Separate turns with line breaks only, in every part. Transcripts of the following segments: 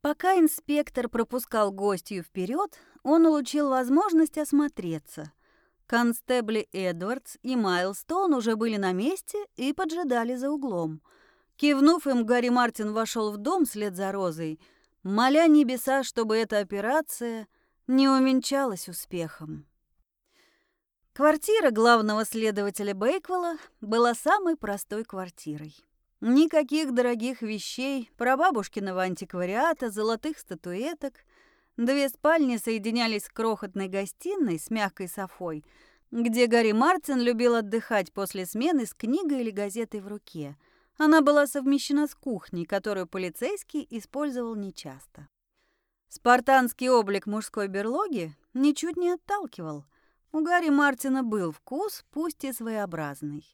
Пока инспектор пропускал гостью вперед, он улучил возможность осмотреться. Констебли Эдвардс и Майлстоун уже были на месте и поджидали за углом. Кивнув им, Гарри Мартин вошел в дом вслед за Розой, моля небеса, чтобы эта операция не увенчалась успехом. Квартира главного следователя Бейквелла была самой простой квартирой. Никаких дорогих вещей, прабабушкиного антиквариата, золотых статуэток. Две спальни соединялись с крохотной гостиной с мягкой софой, где Гарри Мартин любил отдыхать после смены с книгой или газетой в руке. Она была совмещена с кухней, которую полицейский использовал нечасто. Спартанский облик мужской берлоги ничуть не отталкивал – у Гарри Мартина был вкус, пусть и своеобразный.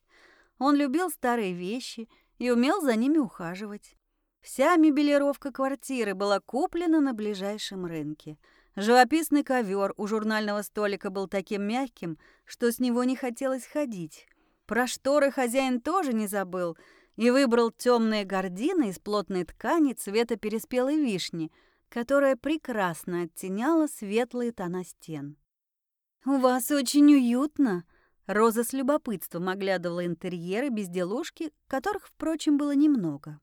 Он любил старые вещи и умел за ними ухаживать. Вся мебелировка квартиры была куплена на ближайшем рынке. Живописный ковер у журнального столика был таким мягким, что с него не хотелось ходить. Про шторы хозяин тоже не забыл и выбрал темные гардины из плотной ткани цвета переспелой вишни, которая прекрасно оттеняла светлые тона стен. «У вас очень уютно!» Роза с любопытством оглядывала интерьеры безделушки, которых, впрочем, было немного.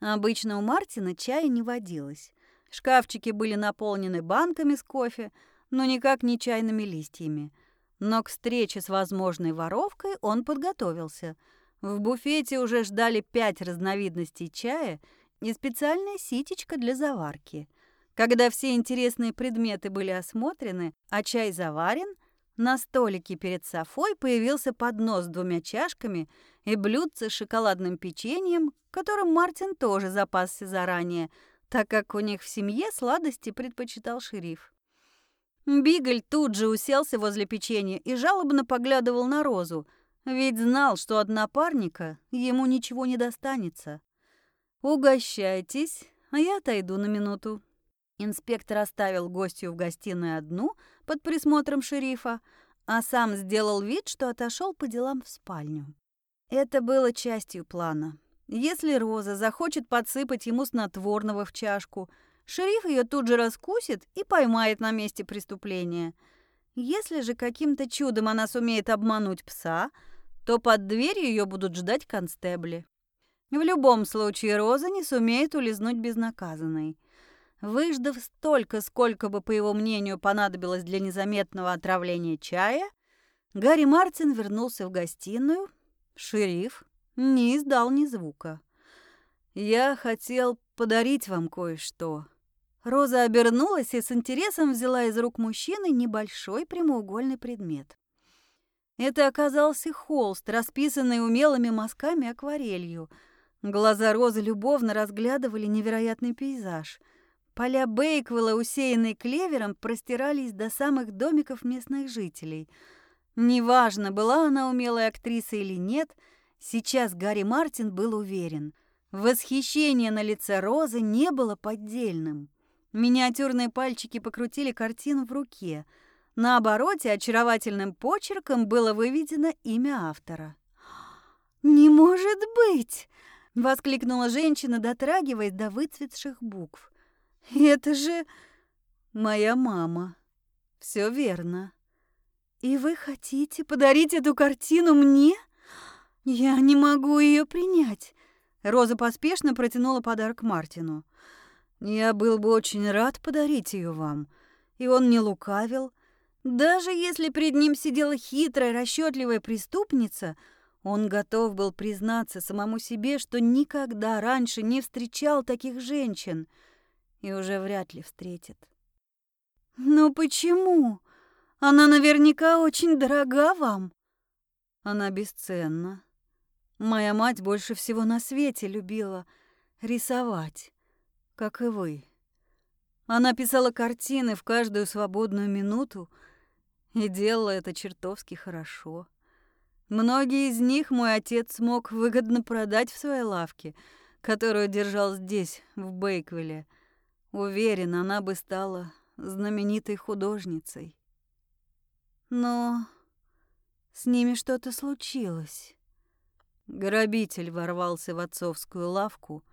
Обычно у Мартина чая не водилось. Шкафчики были наполнены банками с кофе, но никак не чайными листьями. Но к встрече с возможной воровкой он подготовился. В буфете уже ждали пять разновидностей чая и специальная ситечка для заварки. Когда все интересные предметы были осмотрены, а чай заварен, на столике перед Софой появился поднос с двумя чашками и блюдце с шоколадным печеньем, которым Мартин тоже запасся заранее, так как у них в семье сладости предпочитал шериф. Бигль тут же уселся возле печенья и жалобно поглядывал на Розу, ведь знал, что от напарника ему ничего не достанется. «Угощайтесь, а я отойду на минуту», Инспектор оставил гостью в гостиной одну под присмотром шерифа, а сам сделал вид, что отошел по делам в спальню. Это было частью плана. Если Роза захочет подсыпать ему снотворного в чашку, шериф ее тут же раскусит и поймает на месте преступления. Если же каким-то чудом она сумеет обмануть пса, то под дверью ее будут ждать констебли. В любом случае Роза не сумеет улизнуть безнаказанной. Выждав столько, сколько бы, по его мнению, понадобилось для незаметного отравления чая, Гарри Мартин вернулся в гостиную. Шериф не издал ни звука. «Я хотел подарить вам кое-что». Роза обернулась и с интересом взяла из рук мужчины небольшой прямоугольный предмет. Это оказался холст, расписанный умелыми мазками акварелью. Глаза Розы любовно разглядывали невероятный пейзаж. Поля Бейквелла, усеянные клевером, простирались до самых домиков местных жителей. Неважно, была она умелой актрисой или нет, сейчас Гарри Мартин был уверен. Восхищение на лице Розы не было поддельным. Миниатюрные пальчики покрутили картину в руке. На обороте очаровательным почерком было выведено имя автора. «Не может быть!» — воскликнула женщина, дотрагиваясь до выцветших букв. Это же моя мама. Все верно. И вы хотите подарить эту картину мне? Я не могу ее принять. Роза поспешно протянула подарок Мартину. Я был бы очень рад подарить ее вам. И он не лукавил. Даже если перед ним сидела хитрая, расчетливая преступница, он готов был признаться самому себе, что никогда раньше не встречал таких женщин — и уже вряд ли встретит. «Но почему? Она наверняка очень дорога вам». «Она бесценна. Моя мать больше всего на свете любила рисовать, как и вы. Она писала картины в каждую свободную минуту и делала это чертовски хорошо. Многие из них мой отец смог выгодно продать в своей лавке, которую держал здесь, в Бейквилле. Уверен, она бы стала знаменитой художницей. Но с ними что-то случилось. Грабитель ворвался в отцовскую лавку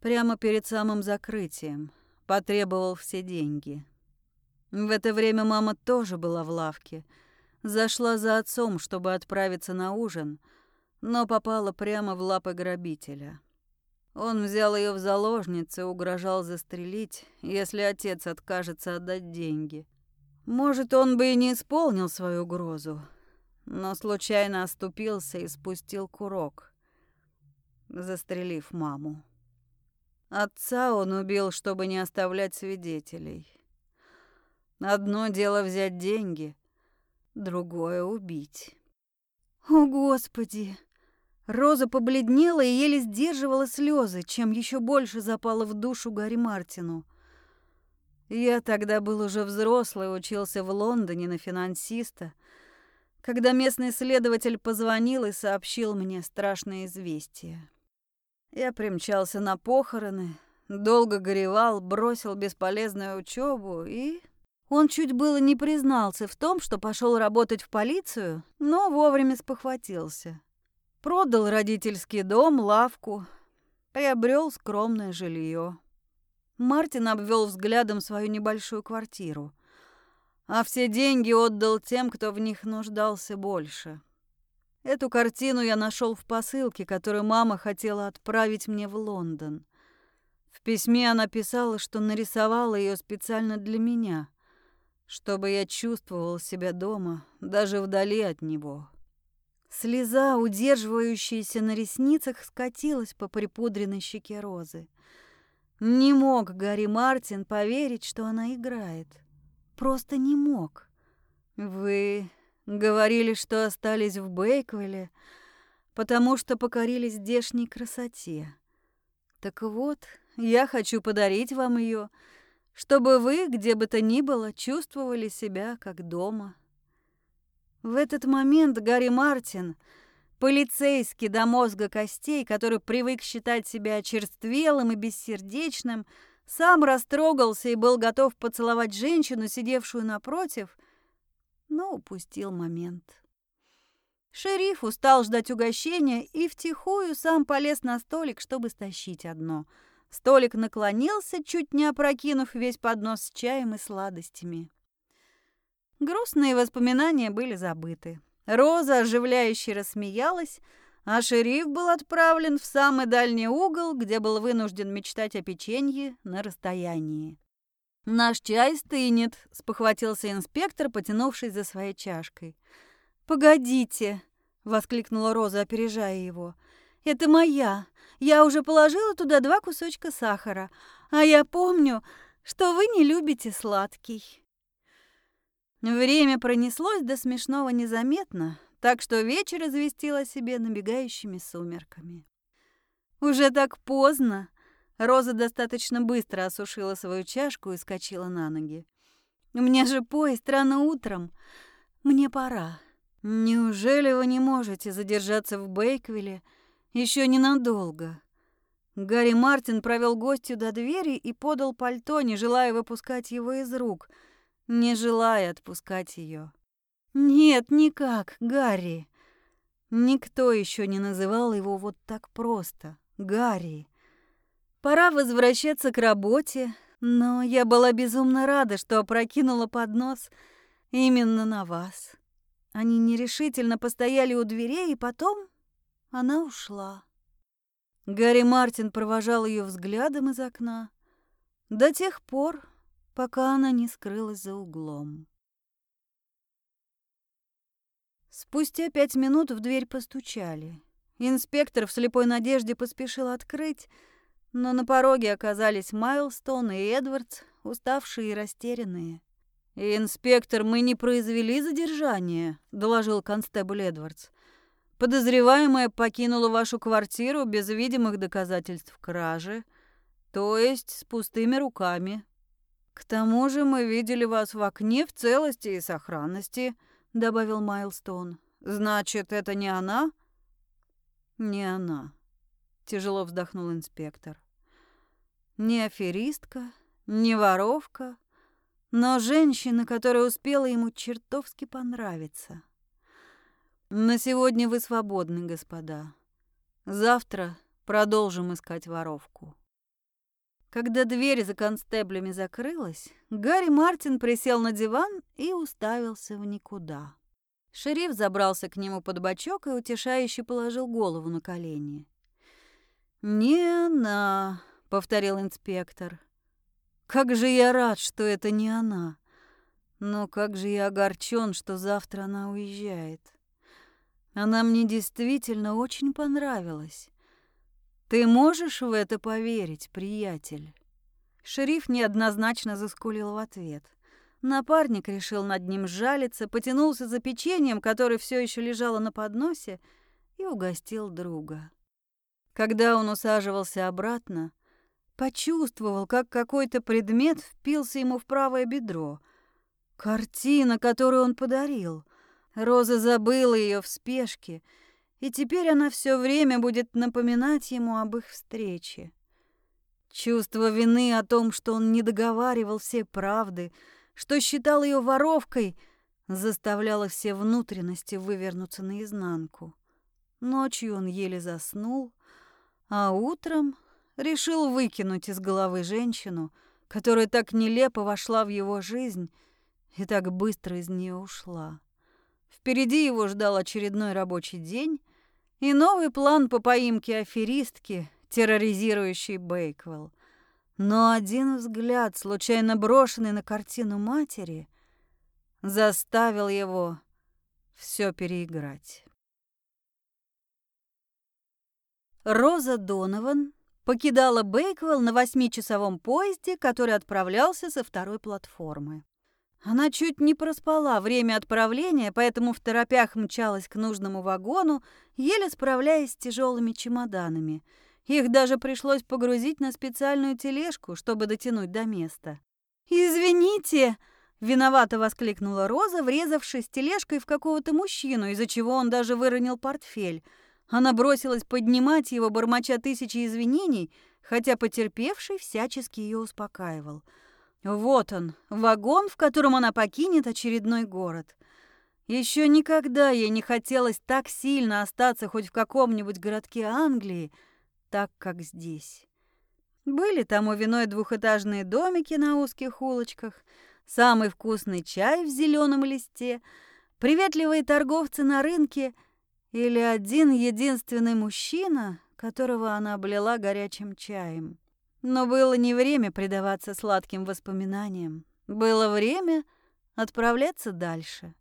прямо перед самым закрытием. потребовал все деньги. В это время мама тоже была в лавке. Зашла за отцом, чтобы отправиться на ужин, но попала прямо в лапы грабителя. Он взял ее в заложницы угрожал застрелить, если отец откажется отдать деньги. Может, он бы и не исполнил свою угрозу, но случайно оступился и спустил курок, застрелив маму. Отца он убил, чтобы не оставлять свидетелей. Одно дело взять деньги, другое — убить.
О, Господи! Роза побледнела и еле сдерживала слезы, чем еще больше запала в душу Гарри Мартину.
Я тогда был уже взрослый, учился в Лондоне на финансиста, когда местный следователь позвонил и сообщил мне страшное известие. Я примчался на похороны, долго горевал, бросил бесполезную учебу и... Он чуть было не признался в том, что пошел работать в полицию, но вовремя спохватился. Продал родительский дом, лавку, приобрел скромное жилье. Мартин обвел взглядом свою небольшую квартиру, а все деньги отдал тем, кто в них нуждался больше. Эту картину я нашел в посылке, которую мама хотела отправить мне в Лондон. В письме она писала, что нарисовала ее специально для меня, чтобы я чувствовал себя дома, даже вдали от него. Слеза, удерживающаяся на ресницах, скатилась по припудренной щеке Розы. Не мог Гарри Мартин поверить, что она играет. Просто не мог. Вы Говорили, что остались в Бейквилле, потому что покорились здешней красоте. Так вот, я хочу подарить вам ее, чтобы вы, где бы то ни было, чувствовали себя как дома. В этот момент Гарри Мартин, полицейский до мозга костей, который привык считать себя очерствелым и бессердечным, сам растрогался и был готов поцеловать женщину, сидевшую напротив, но упустил момент. Шериф устал ждать угощения и втихую сам полез на столик, чтобы стащить одно. Столик наклонился, чуть не опрокинув весь поднос с чаем и сладостями. Грустные воспоминания были забыты. Роза оживляюще рассмеялась, а шериф был отправлен в самый дальний угол, где был вынужден мечтать о печенье на расстоянии. «Наш чай стынет», — спохватился инспектор, потянувшись за своей чашкой.
«Погодите», — воскликнула Роза, опережая его. «Это моя. Я уже положила туда два кусочка сахара. А я помню, что вы не любите сладкий».
Время пронеслось до смешного незаметно, так что вечер известил о себе набегающими сумерками. «Уже так поздно», Роза достаточно быстро осушила свою чашку и скочила на ноги. «У меня же поезд рано утром. Мне пора. Неужели вы не можете задержаться в Бейквилле еще ненадолго?» Гарри Мартин провел гостью до двери и подал пальто, не желая выпускать его из рук, не желая отпускать ее. «Нет, никак, Гарри!» Никто еще не называл его вот так просто. Гарри. Пора возвращаться к работе, но я была безумно рада, что опрокинула поднос именно на вас. Они нерешительно постояли у дверей, и потом она ушла. Гарри Мартин провожал ее взглядом из окна до тех пор, пока она не скрылась за углом. Спустя пять минут в дверь постучали. Инспектор в слепой надежде поспешил открыть, но на пороге оказались Майлстон и Эдвардс, уставшие и растерянные. «Инспектор, мы не произвели задержание», — доложил констебль Эдвардс. «Подозреваемая покинула вашу квартиру без видимых доказательств кражи, то есть с пустыми руками. К тому же мы видели вас в окне в целости и сохранности», — добавил Майлстон. «Значит, это не она?» «Не она», — тяжело вздохнул инспектор. Не аферистка, не воровка, но женщина, которая успела ему чертовски понравиться. На сегодня вы свободны, господа. Завтра продолжим искать воровку. Когда дверь за констеблями закрылась, Гарри Мартин присел на диван и уставился в никуда. Шериф забрался к нему под бочок и утешающе положил голову на колени. «Не она», — повторил инспектор. «Как же я рад, что это не она. Но как же я огорчен, что завтра она уезжает. Она мне действительно очень понравилась. Ты можешь в это поверить, приятель?» Шериф неоднозначно заскулил в ответ. Напарник решил над ним жалиться, потянулся за печеньем, которое все еще лежало на подносе, и угостил друга. Когда он усаживался обратно, почувствовал, как какой-то предмет впился ему в правое бедро. Картина, которую он подарил. Роза забыла ее в спешке, и теперь она все время будет напоминать ему об их встрече. Чувство вины о том, что он не договаривал все правды, что считал ее воровкой, заставляло все внутренности вывернуться наизнанку. Ночью он еле заснул, а утром решил выкинуть из головы женщину, которая так нелепо вошла в его жизнь и так быстро из нее ушла. Впереди его ждал очередной рабочий день и новый план по поимке аферистки, терроризирующей Бейквелл. Но один взгляд, случайно брошенный на картину матери, заставил его все переиграть. Роза Донован покидала Бейквелл на восьмичасовом поезде, который отправлялся со второй платформы. Она чуть не проспала время отправления, поэтому в торопях мчалась к нужному вагону, еле справляясь с тяжелыми чемоданами – их даже пришлось погрузить на специальную тележку, чтобы дотянуть до места. «Извините!» — виновато воскликнула Роза, врезавшись тележкой в какого-то мужчину, из-за чего он даже выронил портфель. Она бросилась поднимать его, бормоча тысячи извинений, хотя потерпевший всячески ее успокаивал. Вот он, вагон, в котором она покинет очередной город. Еще никогда ей не хотелось так сильно остаться хоть в каком-нибудь городке Англии, так, как здесь. Были тому виной двухэтажные домики на узких улочках, самый вкусный чай в зеленом листе, приветливые торговцы на рынке или один единственный мужчина, которого она облила горячим чаем. Но было не время предаваться сладким воспоминаниям. Было время отправляться дальше.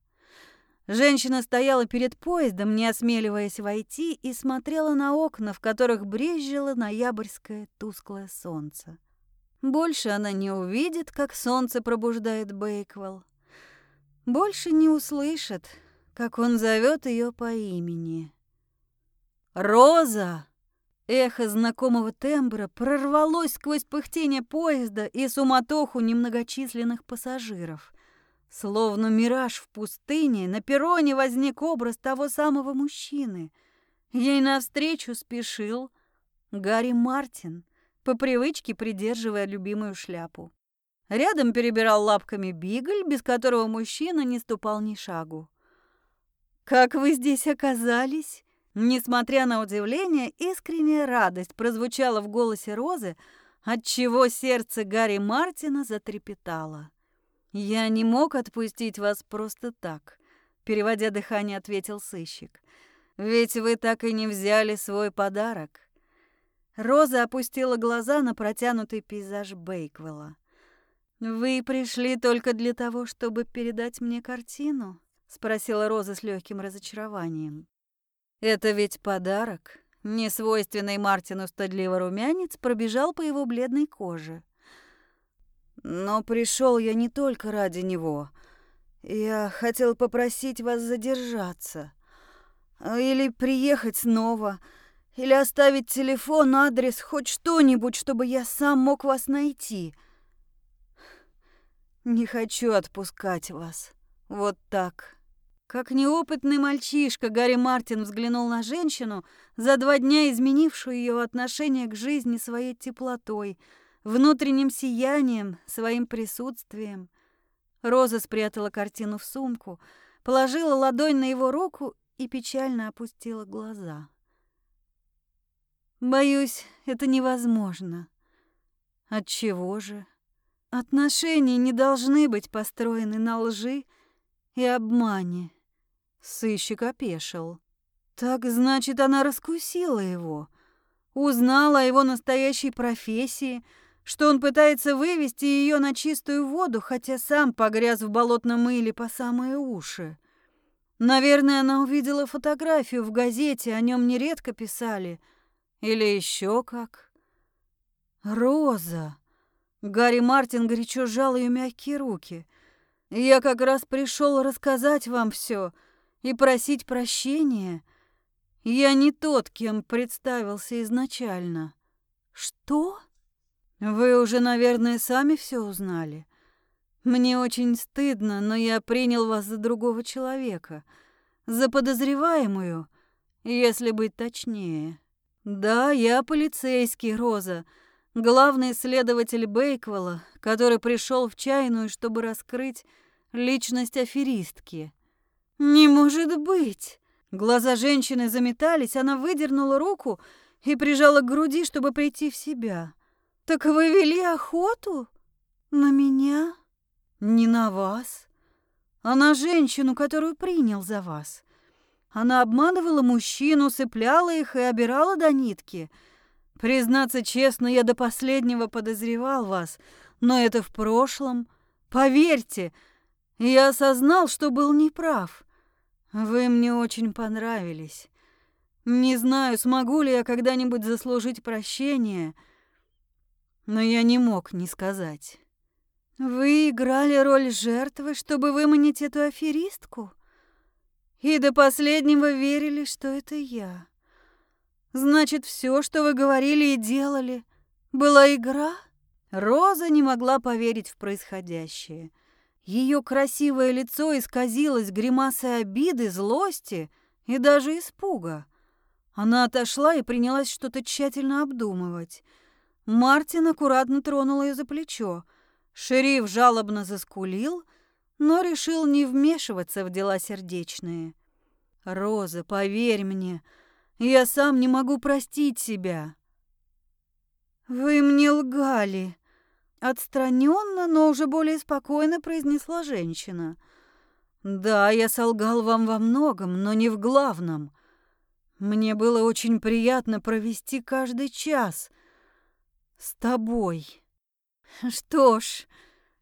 Женщина стояла перед поездом, не осмеливаясь войти, и смотрела на окна, в которых брезжило ноябрьское тусклое солнце. Больше она не увидит, как солнце пробуждает Бейквелл. Больше не услышит, как он зовет ее по имени. «Роза!» Эхо знакомого тембра прорвалось сквозь пыхтение поезда и суматоху немногочисленных пассажиров. Словно мираж в пустыне, на перроне возник образ того самого мужчины. Ей навстречу спешил Гарри Мартин, по привычке придерживая любимую шляпу. Рядом перебирал лапками бигль, без которого мужчина не ступал ни шагу. «Как вы здесь оказались?» Несмотря на удивление, искренняя радость прозвучала в голосе Розы, отчего сердце Гарри Мартина затрепетало. «Я не мог отпустить вас просто так», — переводя дыхание, ответил сыщик. «Ведь вы так и не взяли свой подарок». Роза опустила глаза на протянутый пейзаж Бейквелла. «Вы пришли только для того, чтобы передать мне картину?» — спросила Роза с легким разочарованием. «Это ведь подарок». Несвойственный Мартину стыдливо румянец пробежал по его бледной коже. Но пришел я не только ради него. Я хотел попросить вас задержаться. Или приехать снова. Или оставить телефон, адрес, хоть что-нибудь, чтобы я сам мог вас найти. Не хочу отпускать вас. Вот так. Как неопытный мальчишка, Гарри Мартин взглянул на женщину, за два дня изменившую ее отношение к жизни своей теплотой – внутренним сиянием, своим присутствием. Роза спрятала картину в сумку, положила ладонь на его руку и печально опустила глаза. «Боюсь, это невозможно. От чего же? Отношения не должны быть построены на лжи и обмане. Сыщик опешил. Так значит, она раскусила его. Узнала о его настоящей профессии, что он пытается вывести ее на чистую воду, хотя сам погряз в болотном мыле по самые уши. Наверное, она увидела фотографию в газете, о нем нередко писали. Или еще как. Роза. Гарри Мартин горячо сжал ее мягкие руки. Я как раз пришел рассказать вам все и просить прощения. Я не тот, кем представился изначально.
Что?
Вы уже, наверное, сами все узнали. Мне очень стыдно, но я принял вас за другого человека, за подозреваемую, если быть точнее. Да, я полицейский, Роза, главный следователь Бейквелла, который пришел в чайную, чтобы раскрыть личность аферистки.
Не может быть.
Глаза женщины заметались, она выдернула руку и прижала к груди, чтобы прийти в себя.
Так вы вели охоту на меня?
Не на вас, а на женщину, которую принял за вас. Она обманывала мужчин, усыпляла их и обирала до нитки. Признаться честно, я до последнего подозревал вас, но это в прошлом. Поверьте, я осознал, что был неправ. Вы мне очень понравились. Не знаю, смогу ли я когда-нибудь заслужить прощение, но я не мог не сказать.
Вы играли роль жертвы, чтобы выманить эту аферистку? И до последнего верили, что это я. Значит, все, что вы говорили и делали, была игра?
Роза не могла поверить в происходящее. Ее красивое лицо исказилось гримасой обиды, злости и даже испуга. Она отошла и принялась что-то тщательно обдумывать. Мартин аккуратно тронул ее за плечо. Шериф жалобно заскулил, но решил не вмешиваться в дела сердечные. «Роза, поверь мне, я сам не могу простить себя».
«Вы мне лгали», — отстраненно, но уже более спокойно произнесла женщина.
«Да, я солгал вам во многом, но не в главном. Мне было очень приятно провести каждый час с тобой».
Что ж,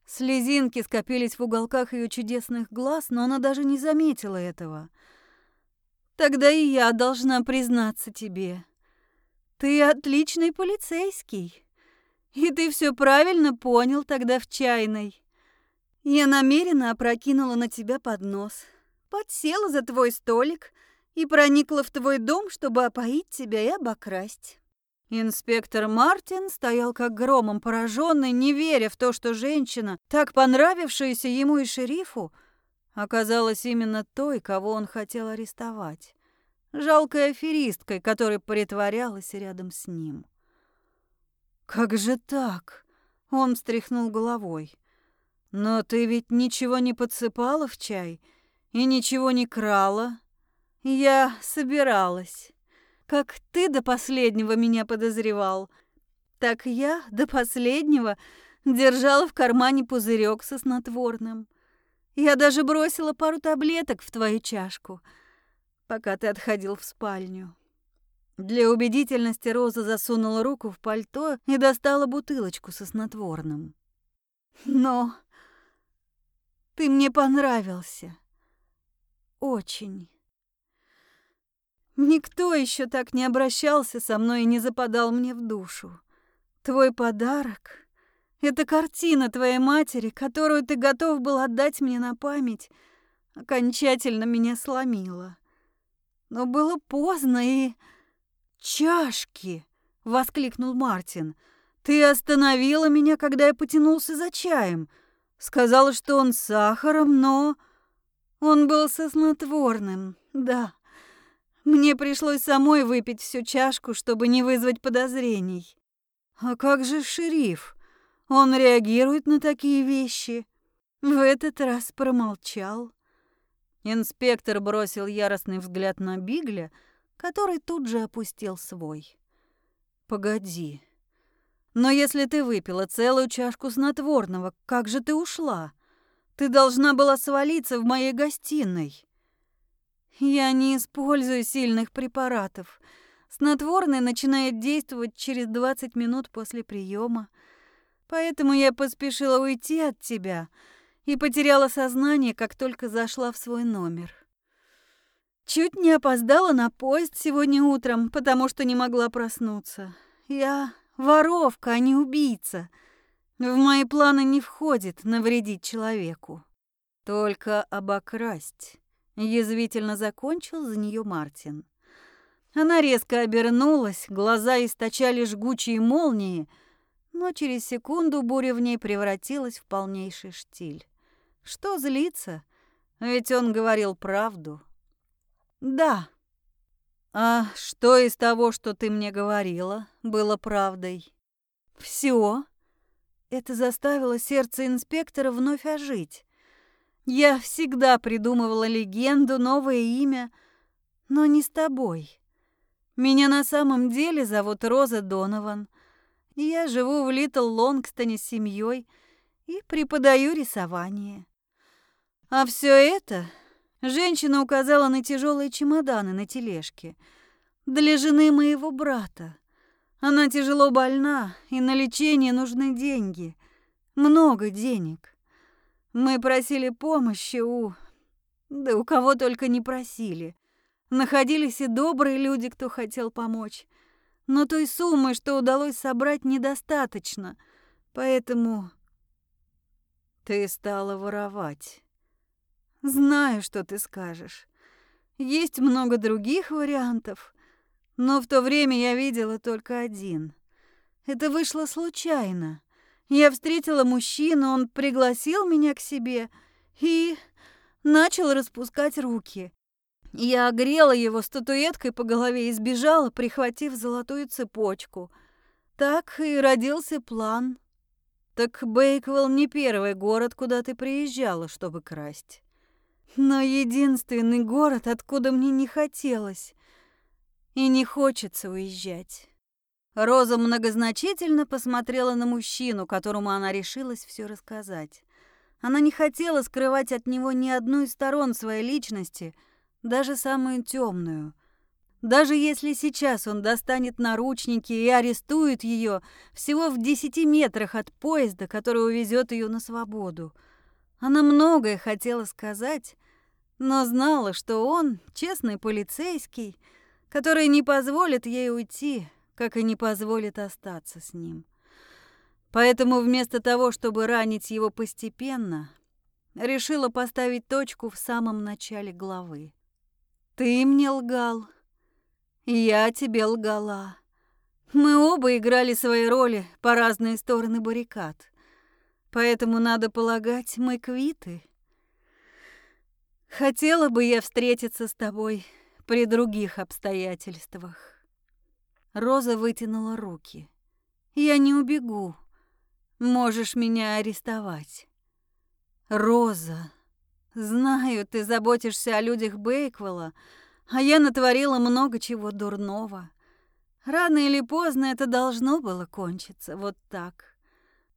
слезинки скопились в уголках ее чудесных глаз, но она даже не заметила этого. Тогда и я должна признаться тебе. Ты отличный полицейский. И ты все правильно понял тогда в чайной. Я намеренно опрокинула на тебя поднос, подсела за твой столик и проникла в твой дом, чтобы опоить тебя и обокрасть.
Инспектор Мартин стоял как громом пораженный, не веря в то, что женщина, так понравившаяся ему и шерифу, оказалась именно той, кого он хотел арестовать. Жалкой аферисткой, которая притворялась рядом с ним. «Как же так?» — он встряхнул головой. «Но ты ведь ничего не подсыпала в чай и ничего не крала?»
«Я собиралась». Как ты до последнего меня подозревал, так я до последнего держала в кармане пузырек со снотворным. Я даже бросила пару таблеток в твою чашку, пока ты отходил в спальню.
Для убедительности Роза засунула руку в пальто и достала бутылочку со снотворным.
Но ты мне понравился. Очень. Никто еще так не обращался со мной и не западал мне в душу. Твой подарок — это картина твоей матери, которую ты готов был отдать мне на память, окончательно меня сломила. Но было поздно и... «Чашки!» — воскликнул Мартин. «Ты остановила меня, когда я потянулся за чаем. Сказала, что он с сахаром, но...» «Он был со да». Мне пришлось самой выпить всю чашку, чтобы не вызвать подозрений.
А как же шериф? Он реагирует на такие вещи?
В этот раз промолчал.
Инспектор бросил яростный взгляд на Бигля, который тут же опустил свой. Погоди. Но если ты выпила целую чашку снотворного, как же ты ушла? Ты должна была свалиться в моей гостиной.
Я не использую сильных препаратов. Снотворное начинает действовать через 20 минут после приема. Поэтому я поспешила уйти от тебя и потеряла сознание, как только зашла в свой номер. Чуть не опоздала на поезд сегодня утром, потому что не могла проснуться. Я воровка, а не убийца. В мои планы не входит навредить человеку.
Только обокрасть. Язвительно закончил за нее Мартин.
Она резко обернулась, глаза источали жгучие молнии, но через секунду буря в ней превратилась в полнейший штиль. Что злиться? Ведь он говорил правду.
Да. А что из того, что ты мне говорила, было правдой?
Все. Это заставило сердце инспектора вновь ожить. Я всегда придумывала легенду, новое имя, но не с тобой. Меня на самом деле зовут Роза Донован. Я живу в Литл Лонгстоне с семьей и преподаю рисование. А все это женщина указала на тяжелые чемоданы на тележке для жены моего брата. Она тяжело больна, и на лечение нужны деньги. Много денег. Мы просили помощи у... Да у кого только не просили. Находились и добрые люди, кто хотел помочь. Но той суммы, что удалось собрать, недостаточно. Поэтому...
Ты стала воровать.
Знаю, что ты скажешь. Есть много других вариантов, но в то время я видела только один. Это вышло случайно. Я встретила мужчину, он пригласил меня к себе и начал распускать руки. Я огрела его статуэткой по голове и сбежала, прихватив золотую цепочку. Так и родился план.
Так Бейквелл не первый город, куда ты приезжала, чтобы красть.
Но единственный город, откуда мне не хотелось и не хочется уезжать.
Роза многозначительно посмотрела на мужчину, которому она решилась все рассказать. Она не хотела скрывать от него ни одну из сторон своей личности, даже самую темную. Даже если сейчас он достанет наручники и арестует ее всего в десяти метрах от поезда, который увезет ее на свободу. Она многое хотела сказать, но знала, что он честный полицейский, который не позволит ей уйти, как и не позволит остаться с ним. Поэтому вместо того, чтобы ранить его постепенно, решила поставить точку в самом начале главы.
Ты мне лгал, я тебе лгала. Мы оба играли свои роли по разные стороны баррикад. Поэтому, надо полагать, мы квиты. Хотела бы я встретиться с тобой при других обстоятельствах. Роза вытянула руки. «Я не убегу. Можешь меня арестовать». «Роза, знаю, ты заботишься о людях Бейквелла, а я натворила много чего дурного. Рано или поздно это должно было кончиться, вот так».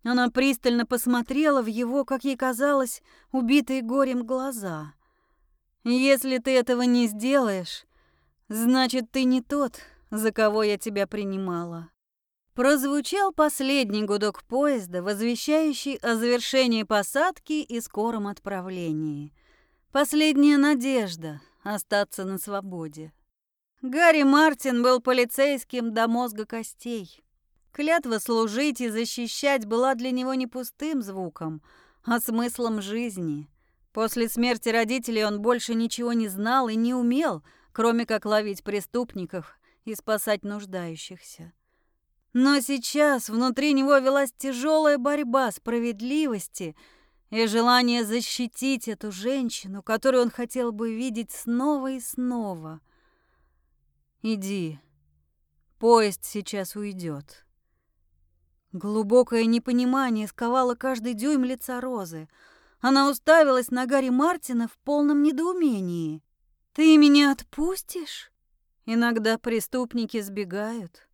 Она пристально посмотрела в его, как ей казалось, убитые горем глаза. «Если ты этого не сделаешь, значит, ты не тот, за кого я тебя принимала. Прозвучал последний гудок поезда, возвещающий о завершении посадки и скором отправлении. Последняя надежда остаться на свободе. Гарри Мартин был полицейским до мозга костей. Клятва служить и защищать была для него не пустым звуком, а смыслом жизни. После смерти родителей он больше ничего не знал и не умел, кроме как ловить преступников и спасать нуждающихся. Но сейчас внутри него велась тяжелая борьба справедливости и желание защитить эту женщину, которую он хотел бы видеть снова и снова. «Иди, поезд сейчас уйдет. Глубокое непонимание сковало каждый дюйм лица Розы. Она уставилась на Гарри Мартина в полном недоумении. «Ты меня отпустишь?» Иногда преступники сбегают,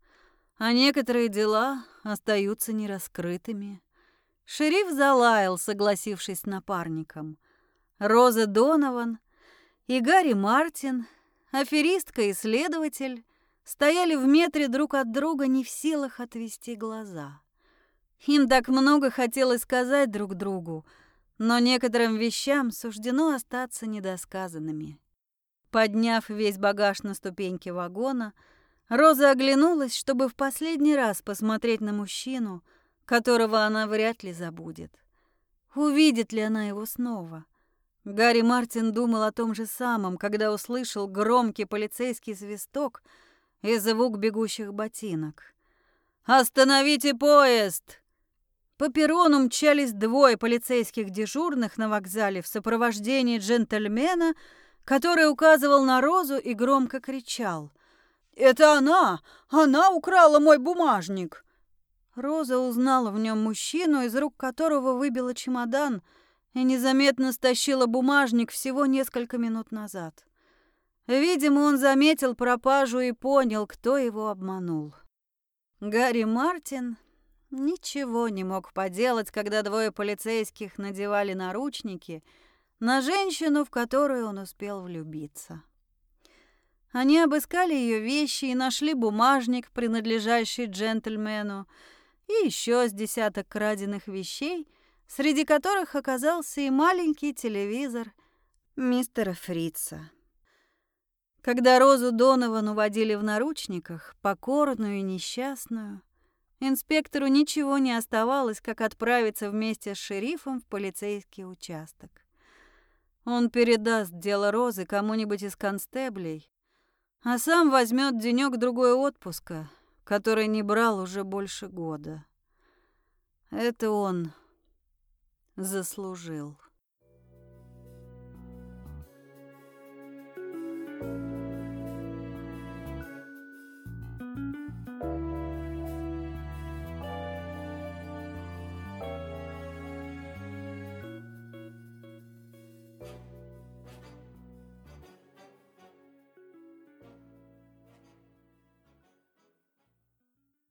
а некоторые дела
остаются нераскрытыми. Шериф залаял, согласившись с напарником. Роза Донован и Гарри Мартин, аферистка и следователь, стояли в метре друг от друга, не в силах отвести глаза. Им так много хотелось сказать друг другу, но некоторым вещам суждено остаться недосказанными. Подняв весь багаж на ступеньки вагона, Роза оглянулась, чтобы в последний раз посмотреть на мужчину, которого она вряд ли забудет. Увидит ли она его снова? Гарри Мартин думал о том же самом, когда услышал громкий полицейский свисток и звук бегущих ботинок. «Остановите поезд!» По перрону мчались двое полицейских дежурных на вокзале в сопровождении джентльмена, который указывал на Розу и громко кричал. «Это она! Она украла мой бумажник!» Роза узнала в нем мужчину, из рук которого выбила чемодан и незаметно стащила бумажник всего несколько минут назад. Видимо, он заметил пропажу и понял, кто его обманул. Гарри Мартин ничего не мог поделать, когда двое полицейских надевали наручники на женщину, в которую он успел влюбиться. Они обыскали ее вещи и нашли бумажник, принадлежащий джентльмену, и еще с десяток краденных вещей, среди которых оказался и маленький телевизор мистера Фрица. Когда Розу Донован уводили в наручниках, покорную и несчастную, Инспектору ничего не оставалось, как отправиться вместе с шерифом в полицейский участок. Он передаст дело Розы кому-нибудь из констеблей, а сам возьмет денек-другой отпуска, который не брал уже больше года. Это он заслужил.